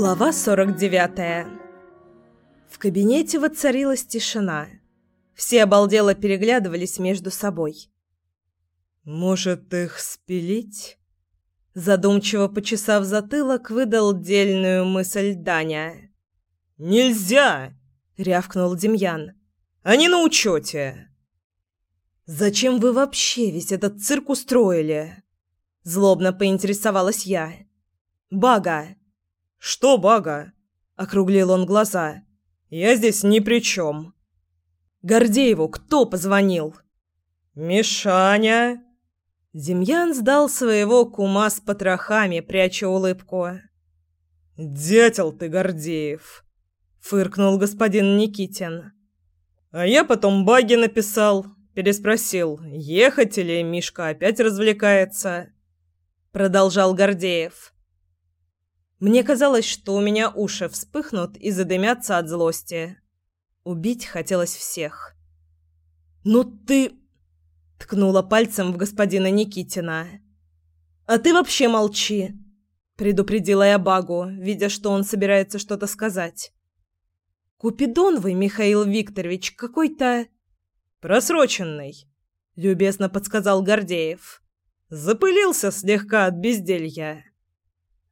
Глава 49. В кабинете воцарилась тишина. Все обалдело переглядывались между собой. «Может, их спилить?» Задумчиво почесав затылок, выдал дельную мысль Даня. «Нельзя!» — рявкнул Демьян. «Они на учете!» «Зачем вы вообще весь этот цирк устроили?» Злобно поинтересовалась я. «Бага!» «Что бага?» — округлил он глаза. «Я здесь ни при чем». «Гордееву кто позвонил?» «Мишаня!» Демьян сдал своего кума с потрохами, пряча улыбку. «Дятел ты, Гордеев!» — фыркнул господин Никитин. «А я потом баги написал, переспросил, ехать или Мишка опять развлекается?» Продолжал Гордеев. Мне казалось, что у меня уши вспыхнут и задымятся от злости. Убить хотелось всех. «Ну ты...» — ткнула пальцем в господина Никитина. «А ты вообще молчи!» — предупредила я Багу, видя, что он собирается что-то сказать. «Купидон вы, Михаил Викторович, какой-то...» «Просроченный», — любезно подсказал Гордеев. «Запылился слегка от безделья».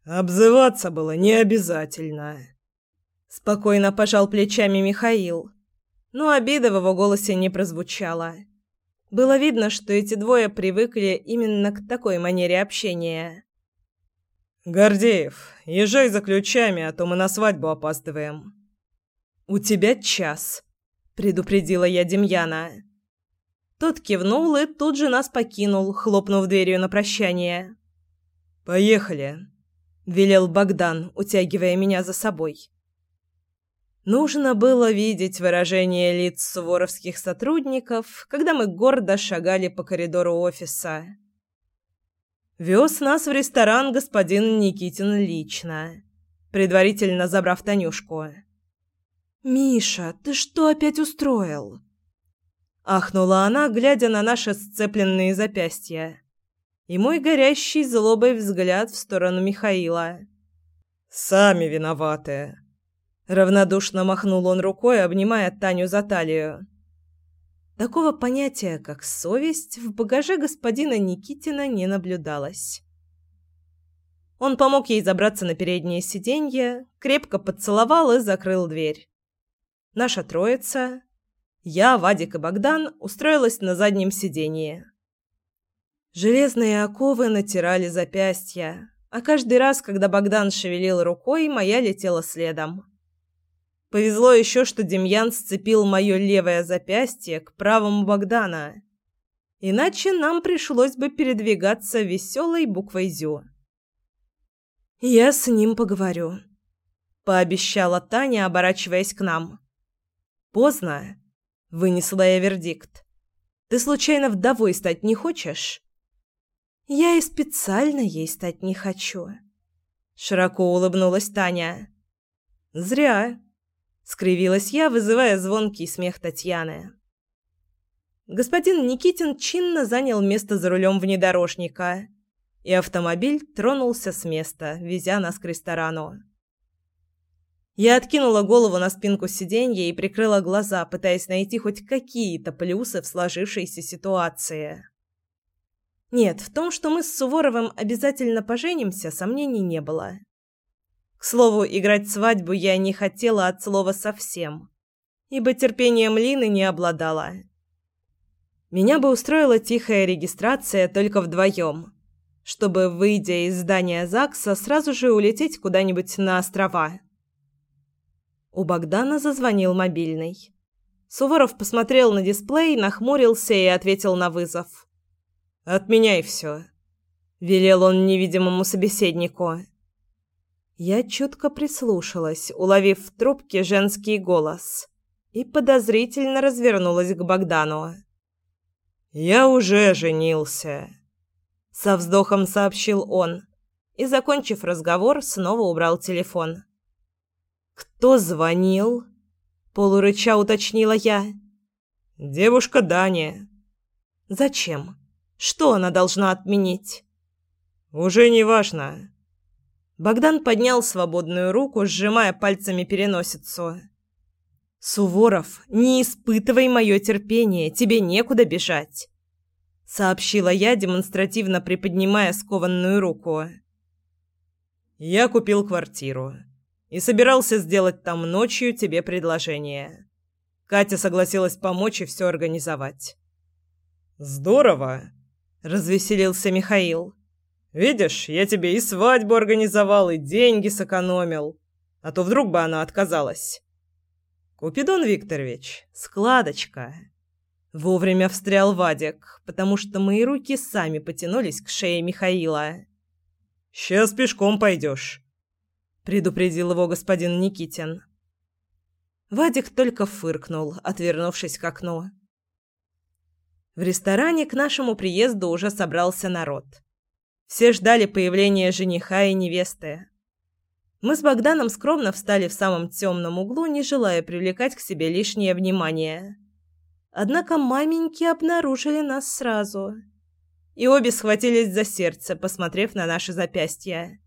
Обзываться было не обязательно. Спокойно пожал плечами Михаил, но обида в его голосе не прозвучала. Было видно, что эти двое привыкли именно к такой манере общения. «Гордеев, езжай за ключами, а то мы на свадьбу опаздываем». «У тебя час», — предупредила я Демьяна. Тот кивнул и тут же нас покинул, хлопнув дверью на прощание. «Поехали», велел Богдан, утягивая меня за собой. Нужно было видеть выражение лиц суворовских сотрудников, когда мы гордо шагали по коридору офиса. Вез нас в ресторан господин Никитин лично, предварительно забрав Танюшку. «Миша, ты что опять устроил?» Ахнула она, глядя на наши сцепленные запястья и мой горящий злобой взгляд в сторону Михаила. «Сами виноваты!» Равнодушно махнул он рукой, обнимая Таню за талию. Такого понятия, как совесть, в багаже господина Никитина не наблюдалось. Он помог ей забраться на переднее сиденье, крепко поцеловал и закрыл дверь. Наша троица, я, Вадик и Богдан, устроилась на заднем сиденье. Железные оковы натирали запястья, а каждый раз, когда Богдан шевелил рукой, моя летела следом. Повезло еще, что Демьян сцепил мое левое запястье к правому Богдана. Иначе нам пришлось бы передвигаться веселой буквой «Зю». «Я с ним поговорю», — пообещала Таня, оборачиваясь к нам. «Поздно», — вынесла я вердикт. «Ты случайно вдовой стать не хочешь?» Я и специально ей стать не хочу. Широко улыбнулась Таня. Зря, скривилась я, вызывая звонкий смех Татьяны. Господин Никитин чинно занял место за рулем внедорожника, и автомобиль тронулся с места, везя нас к ресторану. Я откинула голову на спинку сиденья и прикрыла глаза, пытаясь найти хоть какие-то плюсы в сложившейся ситуации. Нет, в том, что мы с Суворовым обязательно поженимся, сомнений не было. К слову, играть свадьбу я не хотела от слова совсем, ибо терпением Лины не обладала. Меня бы устроила тихая регистрация только вдвоем, чтобы, выйдя из здания ЗАГСа, сразу же улететь куда-нибудь на острова. У Богдана зазвонил мобильный. Суворов посмотрел на дисплей, нахмурился и ответил на вызов. Отменяй все», — велел он невидимому собеседнику. Я чутко прислушалась, уловив в трубке женский голос, и подозрительно развернулась к Богдану. «Я уже женился», — со вздохом сообщил он, и, закончив разговор, снова убрал телефон. «Кто звонил?» — полурыча уточнила я. «Девушка Даня». «Зачем?» Что она должна отменить? Уже не важно. Богдан поднял свободную руку, сжимая пальцами переносицу. «Суворов, не испытывай мое терпение, тебе некуда бежать», — сообщила я, демонстративно приподнимая скованную руку. «Я купил квартиру и собирался сделать там ночью тебе предложение. Катя согласилась помочь и все организовать». «Здорово!» — развеселился Михаил. «Видишь, я тебе и свадьбу организовал, и деньги сэкономил. А то вдруг бы она отказалась». «Купидон Викторович, складочка!» Вовремя встрял Вадик, потому что мои руки сами потянулись к шее Михаила. «Сейчас пешком пойдешь», — предупредил его господин Никитин. Вадик только фыркнул, отвернувшись к окну. В ресторане к нашему приезду уже собрался народ. Все ждали появления жениха и невесты. Мы с Богданом скромно встали в самом темном углу, не желая привлекать к себе лишнее внимание. Однако маменьки обнаружили нас сразу. И обе схватились за сердце, посмотрев на наши запястья.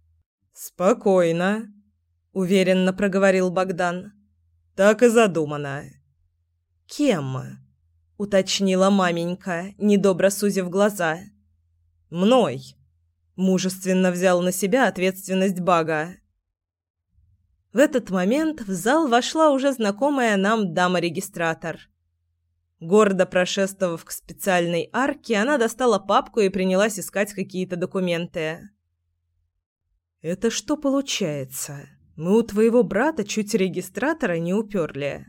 «Спокойно», — уверенно проговорил Богдан. «Так и задумано». «Кем?» — уточнила маменька, недобро сузив глаза. «Мной», — мужественно взял на себя ответственность Бага. В этот момент в зал вошла уже знакомая нам дама-регистратор. Гордо прошествовав к специальной арке, она достала папку и принялась искать какие-то документы. «Это что получается? Мы у твоего брата чуть регистратора не уперли?»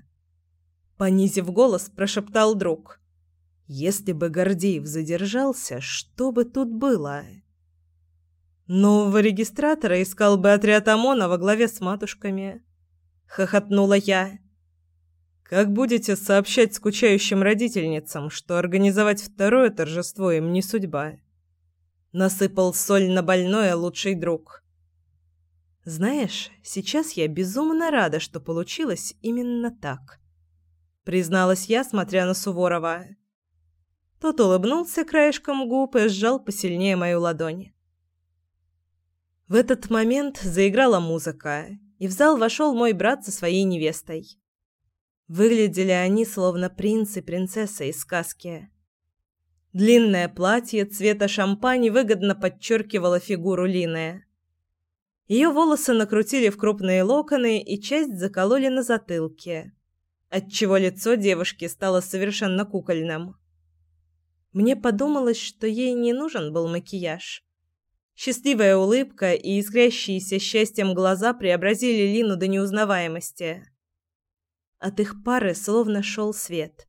Понизив голос, прошептал друг. «Если бы Гордеев задержался, что бы тут было?» Нового регистратора искал бы отряд ОМОНа во главе с матушками. Хохотнула я. Как будете сообщать скучающим родительницам, что организовать второе торжество им не судьба? Насыпал соль на больное лучший друг. Знаешь, сейчас я безумно рада, что получилось именно так. Призналась я, смотря на Суворова. Тот улыбнулся краешком губ и сжал посильнее мою ладонь. В этот момент заиграла музыка, и в зал вошел мой брат со своей невестой. Выглядели они словно принц и принцесса из сказки. Длинное платье цвета шампани выгодно подчеркивало фигуру Лины. Ее волосы накрутили в крупные локоны и часть закололи на затылке, отчего лицо девушки стало совершенно кукольным. Мне подумалось, что ей не нужен был макияж. Счастливая улыбка и искрящиеся счастьем глаза преобразили Лину до неузнаваемости. От их пары словно шел свет.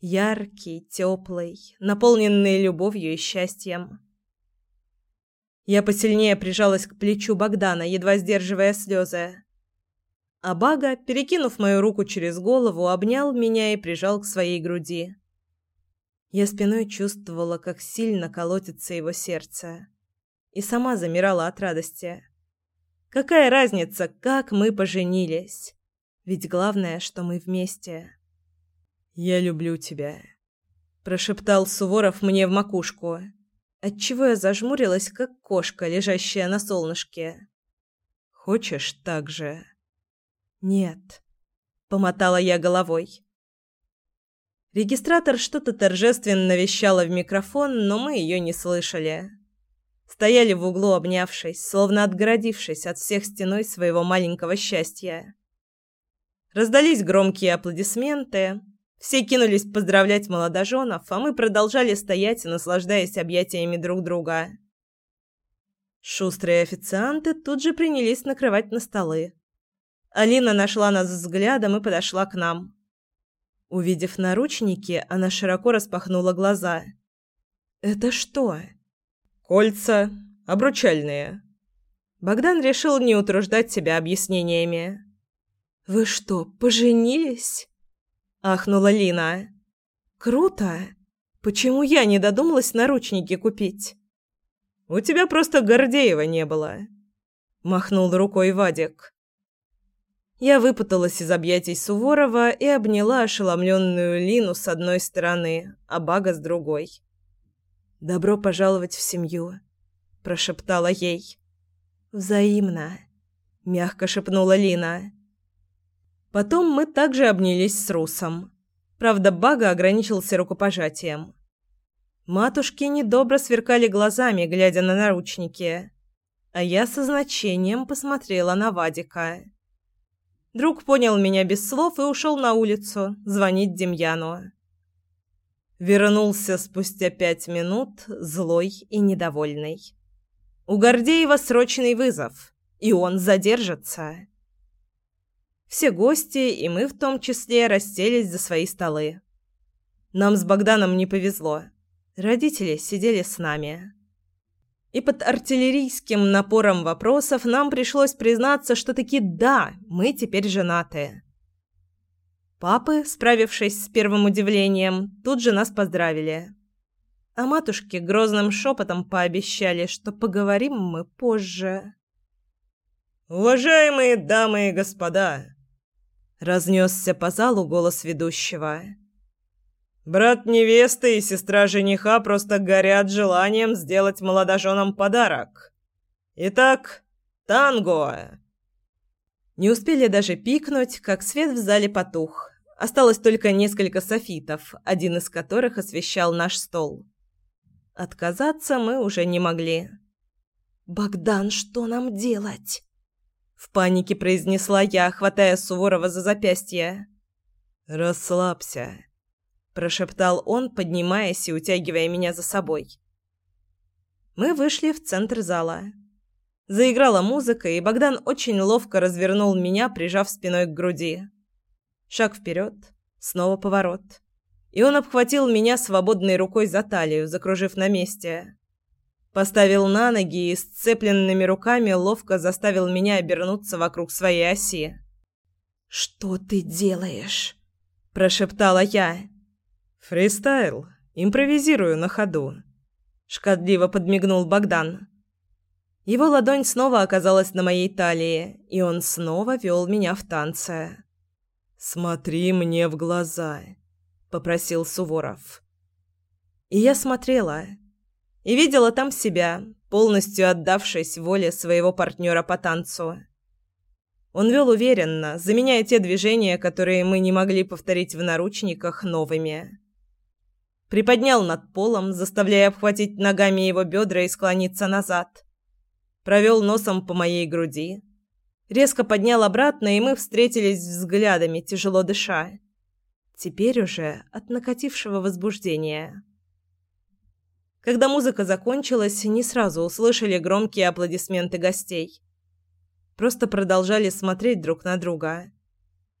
Яркий, теплый, наполненный любовью и счастьем. Я посильнее прижалась к плечу Богдана, едва сдерживая слезы. А Бага, перекинув мою руку через голову, обнял меня и прижал к своей груди. Я спиной чувствовала, как сильно колотится его сердце и сама замирала от радости. Какая разница, как мы поженились? Ведь главное, что мы вместе. Я люблю тебя, прошептал Суворов мне в макушку, отчего я зажмурилась, как кошка, лежащая на солнышке. Хочешь так же? Нет, помотала я головой. Регистратор что-то торжественно вещала в микрофон, но мы ее не слышали стояли в углу, обнявшись, словно отгородившись от всех стеной своего маленького счастья. Раздались громкие аплодисменты. Все кинулись поздравлять молодоженов, а мы продолжали стоять, наслаждаясь объятиями друг друга. Шустрые официанты тут же принялись накрывать на столы. Алина нашла нас взглядом и подошла к нам. Увидев наручники, она широко распахнула глаза. «Это что?» Кольца обручальные. Богдан решил не утруждать себя объяснениями. Вы что, поженились? ахнула Лина. Круто. Почему я не додумалась наручники купить? У тебя просто Гордеева не было, махнул рукой Вадик. Я выпуталась из объятий Суворова и обняла ошеломленную Лину с одной стороны, а Бага с другой. «Добро пожаловать в семью», – прошептала ей. «Взаимно», — мягко шепнула Лина. Потом мы также обнялись с Русом. Правда, Бага ограничился рукопожатием. Матушки недобро сверкали глазами, глядя на наручники, а я со значением посмотрела на Вадика. Друг понял меня без слов и ушел на улицу звонить Демьяну. Вернулся спустя пять минут, злой и недовольный. У Гордеева срочный вызов, и он задержится. Все гости, и мы в том числе, расселись за свои столы. Нам с Богданом не повезло. Родители сидели с нами. И под артиллерийским напором вопросов нам пришлось признаться, что таки да, мы теперь женаты. Папы, справившись с первым удивлением, тут же нас поздравили. А матушки грозным шепотом пообещали, что поговорим мы позже. «Уважаемые дамы и господа!» Разнесся по залу голос ведущего. Брат невесты и сестра жениха просто горят желанием сделать молодоженам подарок. Итак, танго. Не успели даже пикнуть, как свет в зале потух. Осталось только несколько софитов, один из которых освещал наш стол. Отказаться мы уже не могли. «Богдан, что нам делать?» В панике произнесла я, хватая Суворова за запястье. «Расслабься», прошептал он, поднимаясь и утягивая меня за собой. Мы вышли в центр зала. Заиграла музыка, и Богдан очень ловко развернул меня, прижав спиной к груди. Шаг вперед, снова поворот. И он обхватил меня свободной рукой за талию, закружив на месте. Поставил на ноги и сцепленными руками ловко заставил меня обернуться вокруг своей оси. «Что ты делаешь?» – прошептала я. «Фристайл. Импровизирую на ходу», — шкодливо подмигнул Богдан. Его ладонь снова оказалась на моей талии, и он снова вел меня в танце. «Смотри мне в глаза», — попросил Суворов. И я смотрела. И видела там себя, полностью отдавшись воле своего партнера по танцу. Он вел уверенно, заменяя те движения, которые мы не могли повторить в наручниках, новыми приподнял над полом, заставляя обхватить ногами его бедра и склониться назад. Провел носом по моей груди. Резко поднял обратно, и мы встретились взглядами, тяжело дыша. Теперь уже от накатившего возбуждения. Когда музыка закончилась, не сразу услышали громкие аплодисменты гостей. Просто продолжали смотреть друг на друга.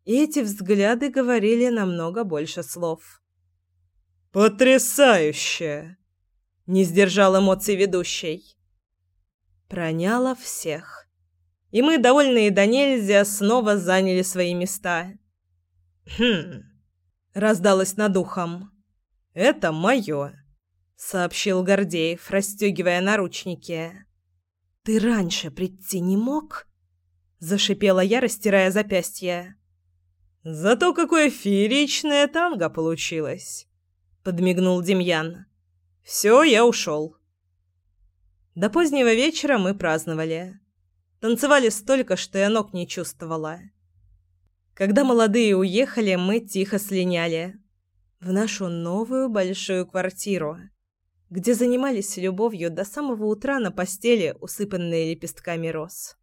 И эти взгляды говорили намного больше слов. «Потрясающе!» — не сдержал эмоций ведущий. Проняло всех. И мы, довольные до нельзя, снова заняли свои места. «Хм...» — раздалось над ухом. «Это мое», — сообщил Гордеев, расстегивая наручники. «Ты раньше прийти не мог?» — зашипела я, растирая запястье. «Зато какое фееричное танго получилось!» Подмигнул Демьян. Все, я ушел. До позднего вечера мы праздновали. Танцевали столько, что я ног не чувствовала. Когда молодые уехали, мы тихо слиняли в нашу новую большую квартиру, где занимались любовью до самого утра на постели, усыпанной лепестками роз.